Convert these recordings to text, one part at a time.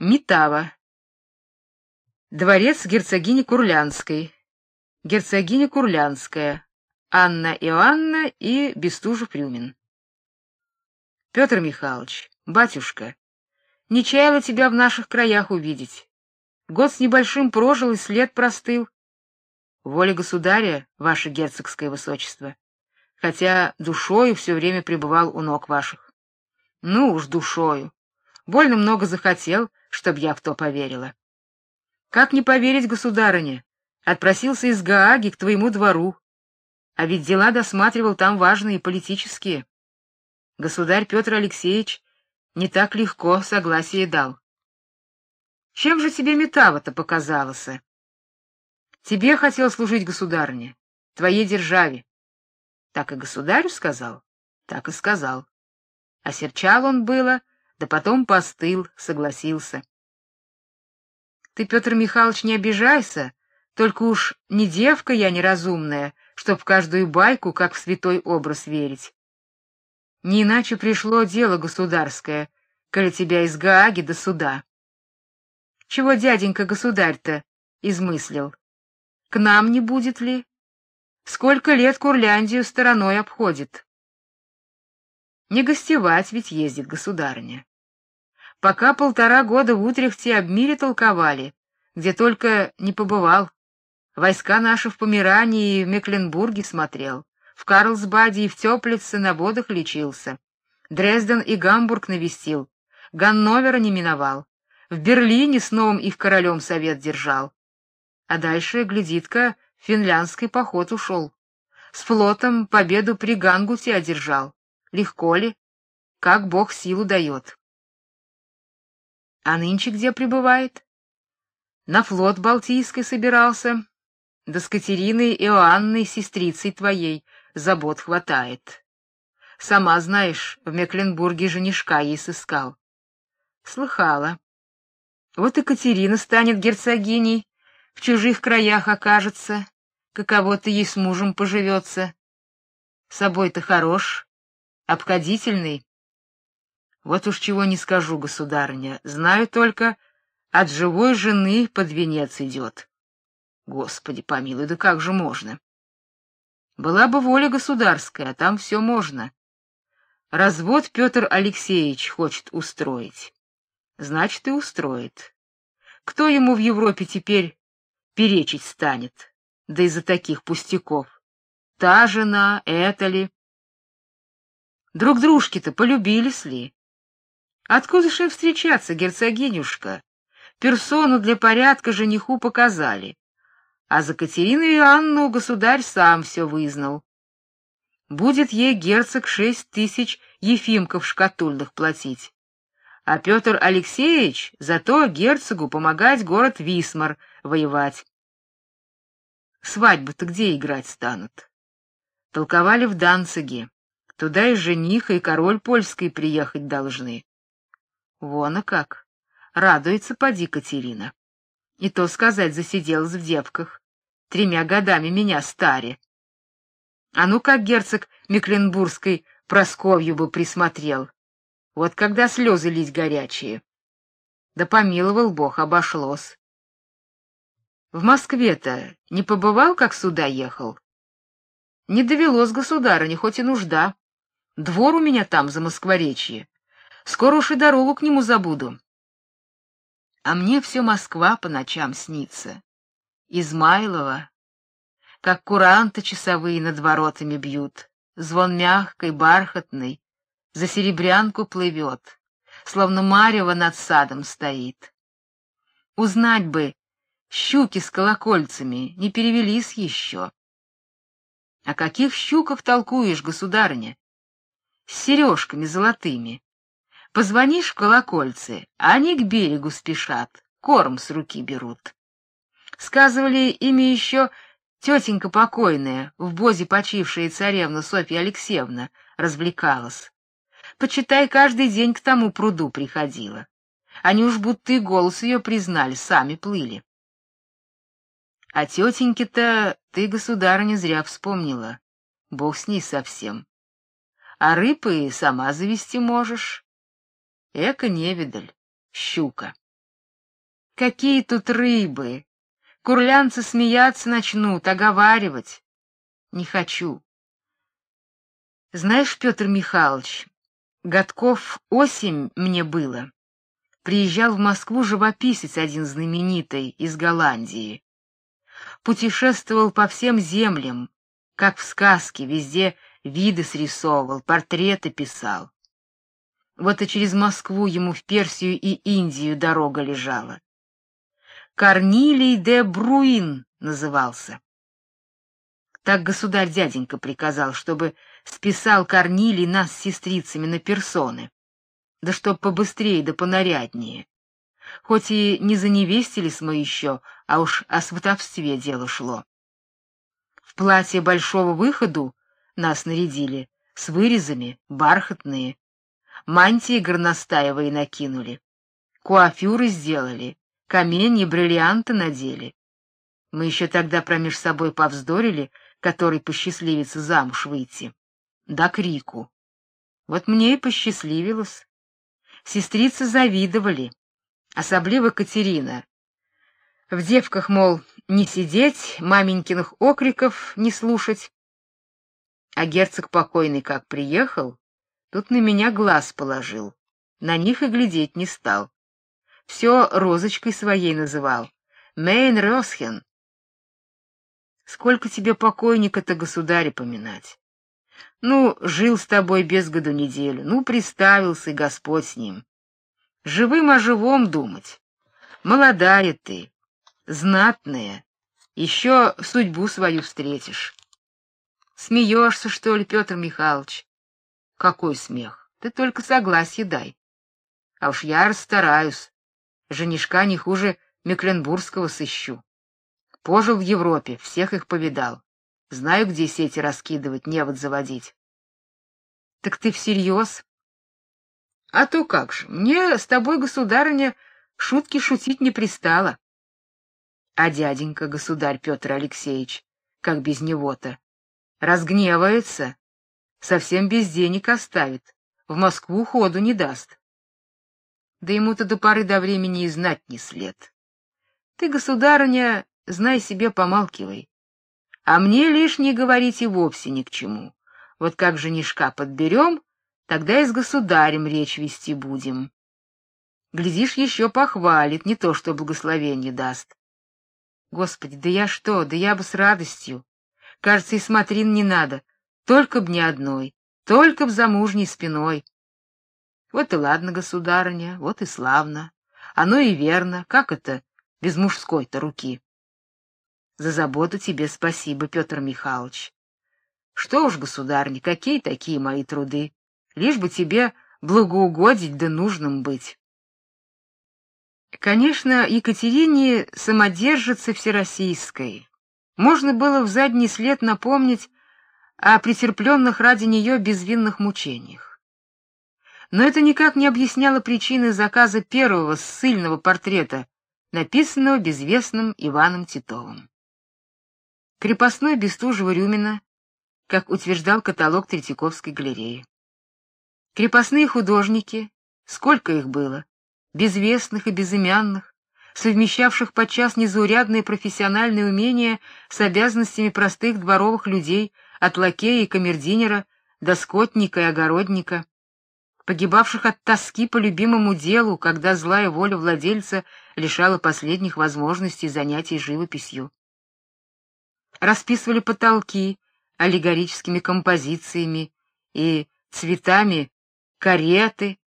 Митава. Дворец герцогини Курлянской. Герцогиня Курлянская. Анна Иоанна и Бестужев-Рюмин. Петр Михайлович, батюшка, не чаяла тебя в наших краях увидеть. Год с небольшим прожил и след простыл. Воля государя, ваше герцогское высочество, хотя душою все время пребывал у ног ваших. Ну уж душою. Больно много захотел, чтоб я в то поверила. Как не поверить, государыне? Отпросился из Гааги к твоему двору. А ведь дела досматривал там важные политические. Государь Петр Алексеевич не так легко согласие дал. Чем же тебе Метава-то показалось? Тебе хотел служить государыне, твоей державе. Так и государю сказал, так и сказал. Осерчал он было, да потом постыл, согласился. Ты, Петр Михайлович, не обижайся, только уж не девка я неразумная, чтоб каждую байку, как в святой образ, верить. Не иначе пришло дело государское, коли тебя из Гааги до суда. Чего дяденька государь-то измыслил? К нам не будет ли? Сколько лет Курляндию стороной обходит? Не гостевать ведь ездит государыня. Пока полтора года в Утрехте об мире толковали, где только не побывал. Войска наши в Померании и в Мекленбурге смотрел, в Карлсбаде и в Теплице на водах лечился. Дрезден и Гамбург навестил, Ганновера не миновал, в Берлине с новым их королем совет держал. А дальше, глядит-ка, финляндский поход ушел. С флотом победу при Гангуте одержал. Легко ли? Как Бог силу дает. А нынче где пребывает? На флот Балтийский собирался. Да с Катериной Иоанной, сестрицей твоей, забот хватает. Сама знаешь, в Мекленбурге женишка ей сыскал. Слыхала. Вот и Катерина станет герцогиней, в чужих краях окажется, каково-то ей с мужем поживется. Собой-то хорош, обходительный. Вот уж чего не скажу, государыня, знаю только, от живой жены под венец идет. Господи помилуй, да как же можно? Была бы воля государская, а там все можно. Развод Петр Алексеевич хочет устроить. Значит, и устроит. Кто ему в Европе теперь перечить станет? Да из-за таких пустяков. Та жена, это ли? Друг дружки-то полюбились ли? Откуда же встречаться, герцогинюшка? Персону для порядка жениху показали. А за Катерину Иоанну государь сам все вызнал. Будет ей герцог шесть тысяч ефимков шкатульных платить. А Петр Алексеевич зато герцогу помогать город Висмар воевать. Свадьбу-то где играть станут? Толковали в Данциге. Туда и жених, и король польский приехать должны. Вон а как. Радуется поди Катерина. И то сказать, засиделась в девках. Тремя годами меня старе. А ну как герцог Мекленбургской Просковью бы присмотрел. Вот когда слезы лить горячие. Да помиловал Бог, обошлось. В Москве-то не побывал, как сюда ехал? Не довелось государыне, хоть и нужда. Двор у меня там за Москворечье. Скоро уж и дорогу к нему забуду. А мне все Москва по ночам снится. Измайлова, как куранты часовые над воротами бьют. Звон мягкий, бархатный, за серебрянку плывет, словно марево над садом стоит. Узнать бы, щуки с колокольцами не перевелись еще. О каких щуках толкуешь, государыня? с сережками золотыми. Позвонишь в колокольцы, они к берегу спешат, корм с руки берут. Сказывали, ими еще тетенька покойная, в бозе почившая царевна Софья Алексеевна, развлекалась. Почитай, каждый день к тому пруду приходила. Они уж будто и голос ее признали, сами плыли. А тетеньке-то ты, государыня, зря вспомнила. Бог с ней совсем а рыбы сама завести можешь. Эка невидаль, щука. Какие тут рыбы? Курлянцы смеяться начнут, оговаривать. Не хочу. Знаешь, Петр Михайлович, годков осень мне было. Приезжал в Москву живописец один знаменитый из Голландии. Путешествовал по всем землям, как в сказке, везде виды срисовывал, портреты писал. Вот и через Москву ему в Персию и Индию дорога лежала. Корнилий де Бруин назывался. Так государь-дяденька приказал, чтобы списал Корнилий нас с сестрицами на персоны. Да чтоб побыстрее да понаряднее. Хоть и не заневестились мы еще, а уж о сватовстве дело шло. В платье большого выходу нас нарядили, с вырезами, бархатные. Мантии горностаевые накинули. Куафюры сделали, камень бриллианты надели. Мы еще тогда промеж собой повздорили, который посчастливится замуж выйти. Да крику. Вот мне и посчастливилось. Сестрицы завидовали, особливо Катерина. В девках, мол, не сидеть, маменькиных окриков не слушать. А герцог покойный как приехал, тут на меня глаз положил, на них и глядеть не стал. Все розочкой своей называл. Мейн Росхен. Сколько тебе покойника-то государя поминать? Ну, жил с тобой без году неделю, ну, приставился, и Господь с ним. Живым о живом думать. Молодая ты, знатная, еще судьбу свою встретишь. Смеешься, что ли, Петр Михайлович? Какой смех? Ты только согласие дай. А уж я расстараюсь. Женишка не хуже Мекленбургского сыщу. Пожил в Европе, всех их повидал. Знаю, где сети раскидывать, невод заводить. Так ты всерьез? А то как же, мне с тобой, государыня, шутки шутить не пристало. А дяденька, государь Петр Алексеевич, как без него-то? Разгневается, совсем без денег оставит, в Москву ходу не даст. Да ему-то до поры до времени и знать не след. Ты, государыня, знай себе, помалкивай. А мне лишнее говорить и вовсе ни к чему. Вот как женишка подберем, тогда и с государем речь вести будем. Глядишь, еще похвалит, не то что благословение даст. Господи, да я что, да я бы с радостью. Кажется, и смотрин не надо, только б не одной, только б замужней спиной. Вот и ладно, государыня, вот и славно. Оно и верно, как это без мужской-то руки? За заботу тебе спасибо, Петр Михайлович. Что уж, государь, какие такие мои труды, лишь бы тебе благоугодить да нужным быть. Конечно, Екатерине самодержице всероссийской. Можно было в задний след напомнить о претерпленных ради нее безвинных мучениях. Но это никак не объясняло причины заказа первого ссыльного портрета, написанного безвестным Иваном Титовым. Крепостной Бестужева-Рюмина, как утверждал каталог Третьяковской галереи. Крепостные художники, сколько их было, безвестных и безымянных, совмещавших подчас незаурядные профессиональные умения с обязанностями простых дворовых людей, от лакея и камердинера до скотника и огородника, погибавших от тоски по любимому делу, когда злая воля владельца лишала последних возможностей занятий живописью. Расписывали потолки аллегорическими композициями и цветами кареты,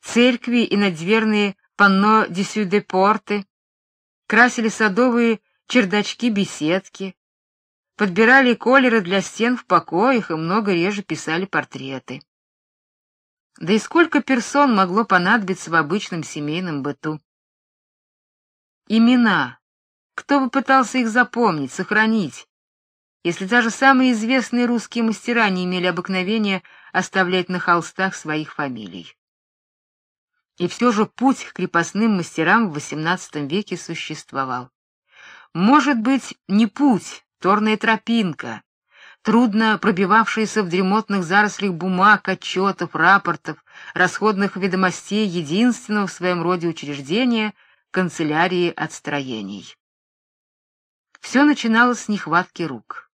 церкви и надзверные панно десюдепорты, красили садовые чердачки-беседки, подбирали колеры для стен в покоях и много реже писали портреты. Да и сколько персон могло понадобиться в обычном семейном быту? Имена кто бы пытался их запомнить, сохранить, если даже самые известные русские мастера не имели обыкновения оставлять на холстах своих фамилий? И все же путь к крепостным мастерам в XVIII веке существовал. Может быть, не путь, торная тропинка, трудно пробивавшаяся в дремотных зарослях бумаг, отчетов, рапортов, расходных ведомостей единственного в своем роде учреждения — канцелярии отстроений. Все начиналось с нехватки рук.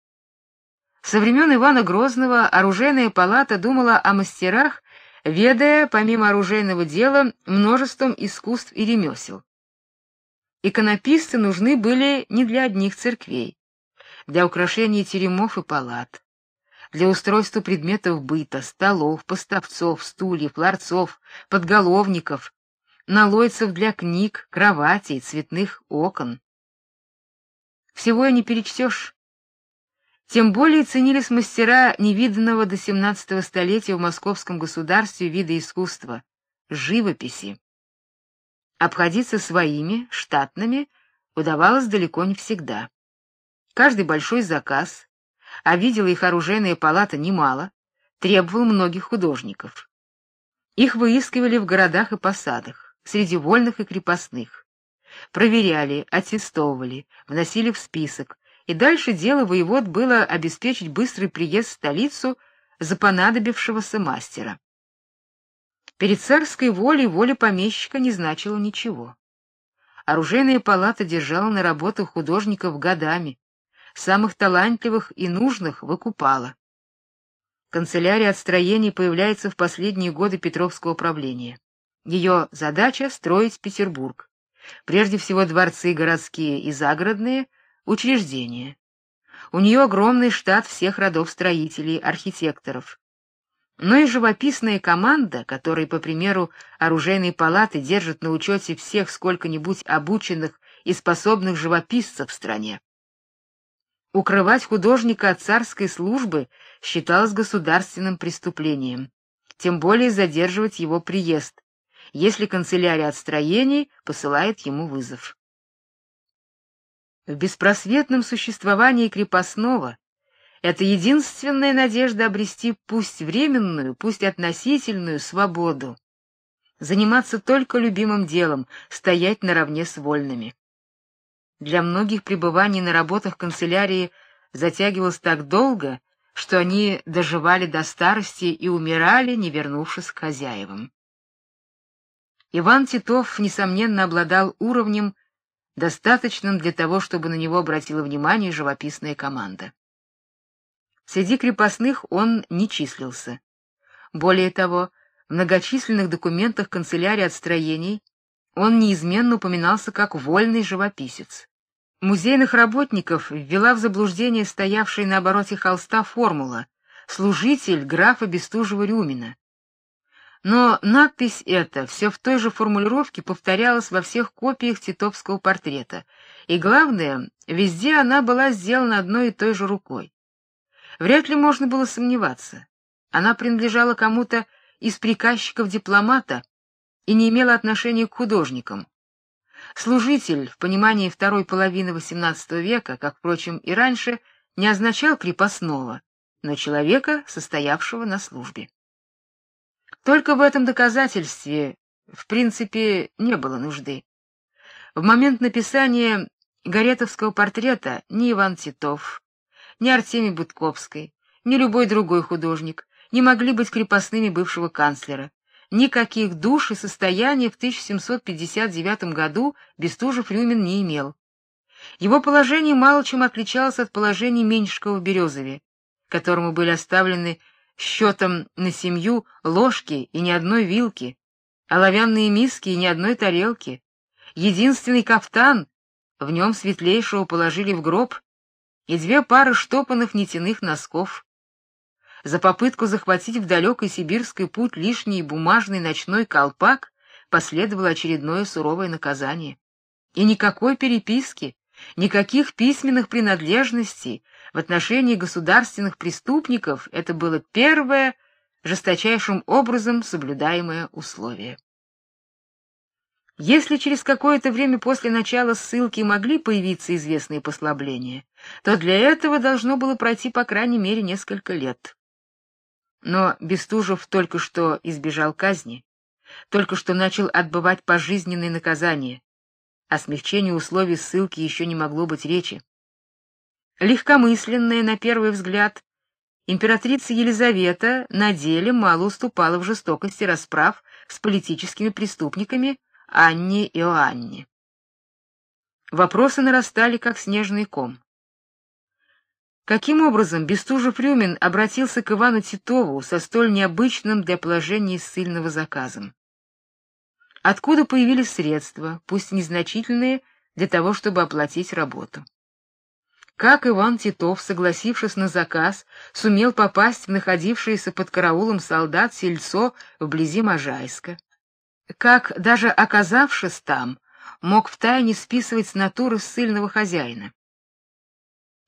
Со времен Ивана Грозного оружейная палата думала о мастерах, ведая, помимо оружейного дела, множеством искусств и ремесел. Иконописцы нужны были не для одних церквей, для украшения теремов и палат, для устройства предметов быта, столов, поставцов, стульев, ларцов, подголовников, налойцев для книг, кроватей, цветных окон. Всего и не перечтешь. Тем более ценились мастера невиданного до XVII столетия в московском государстве вида искусства живописи. Обходиться своими, штатными, удавалось далеко не всегда. Каждый большой заказ, а видела их оружейная палата немало, требовал многих художников. Их выискивали в городах и посадах, среди вольных и крепостных проверяли, аттестовывали, вносили в список, и дальше дело воевод было обеспечить быстрый приезд в столицу за понадобившегося мастера. Перед царской волей воля помещика не значила ничего. Оружейная палата держала на работу художников годами, самых талантливых и нужных выкупала. Канцелярия отстроений появляется в последние годы Петровского правления. Ее задача строить Петербург. Прежде всего дворцы городские и загородные, учреждения. У нее огромный штат всех родов строителей, архитекторов. Но и живописная команда, которая, по примеру оружейной палаты, держит на учете всех сколько-нибудь обученных и способных живописцев в стране. Укрывать художника от царской службы считалось государственным преступлением, тем более задерживать его приезд, если канцелярия отстроений посылает ему вызов. В беспросветном существовании крепостного это единственная надежда обрести пусть временную, пусть относительную свободу, заниматься только любимым делом, стоять наравне с вольными. Для многих пребывание на работах канцелярии затягивалось так долго, что они доживали до старости и умирали, не вернувшись к хозяевам. Иван Титов несомненно обладал уровнем, достаточным для того, чтобы на него обратила внимание живописная команда. Среди крепостных он не числился. Более того, в многочисленных документах канцелярии отстроений он неизменно упоминался как вольный живописец. Музейных работников ввела в заблуждение стоявшая на обороте холста формула служитель графа Бестужева-Рюмина. Но надпись эта все в той же формулировке повторялась во всех копиях титовского портрета, и главное, везде она была сделана одной и той же рукой. Вряд ли можно было сомневаться. Она принадлежала кому-то из приказчиков дипломата и не имела отношения к художникам. Служитель в понимании второй половины XVIII века, как впрочем и раньше, не означал крепостного, но человека, состоявшего на службе. Только в этом доказательстве, в принципе, не было нужды. В момент написания Горетовского портрета ни Иван Титов, ни Артемий Будковский, ни любой другой художник не могли быть крепостными бывшего канцлера. Никаких душ и состояния в 1759 году Бестужев-Рюмин не имел. Его положение мало чем отличалось от положения Меньшикова в Березове, которому были оставлены счетом на семью ложки и ни одной вилки, оловянные миски и ни одной тарелки, единственный кафтан, в нем светлейшего положили в гроб, и две пары штопанных нитяных носков. За попытку захватить в далекий сибирский путь лишний бумажный ночной колпак последовало очередное суровое наказание. И никакой переписки, никаких письменных принадлежностей, в отношении государственных преступников это было первое жесточайшим образом соблюдаемое условие. Если через какое-то время после начала ссылки могли появиться известные послабления, то для этого должно было пройти по крайней мере несколько лет. Но Бестужев только что избежал казни, только что начал отбывать пожизненное наказание. О смягчении условий ссылки еще не могло быть речи. Легкомысленная на первый взгляд, императрица Елизавета на деле мало уступала в жестокости расправ с политическими преступниками Анне Иоанне. Вопросы нарастали, как снежный ком. Каким образом Бестужев-Рюмин обратился к Ивану Титову со столь необычным для положения ссыльного заказом? Откуда появились средства, пусть незначительные, для того, чтобы оплатить работу? Как Иван Титов, согласившись на заказ, сумел попасть в находившееся под караулом солдат сельцо вблизи Можайска? Как, даже оказавшись там, мог втайне списывать с натуры ссыльного хозяина?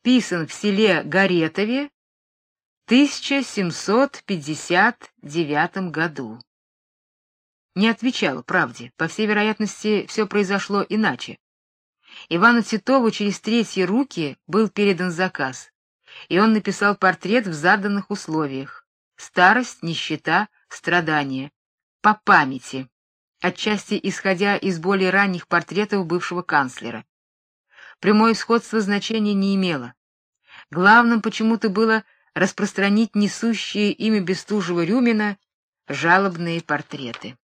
Писан в селе Горетове в 1759 году. Не отвечал правде. По всей вероятности, все произошло иначе. Ивану Титову через третьи руки был передан заказ, и он написал портрет в заданных условиях: старость, нищета, страдания, по памяти, отчасти исходя из более ранних портретов бывшего канцлера. Прямое сходство значения не имело. Главным почему-то было распространить несущие имя Бестужева-Рюмина жалобные портреты.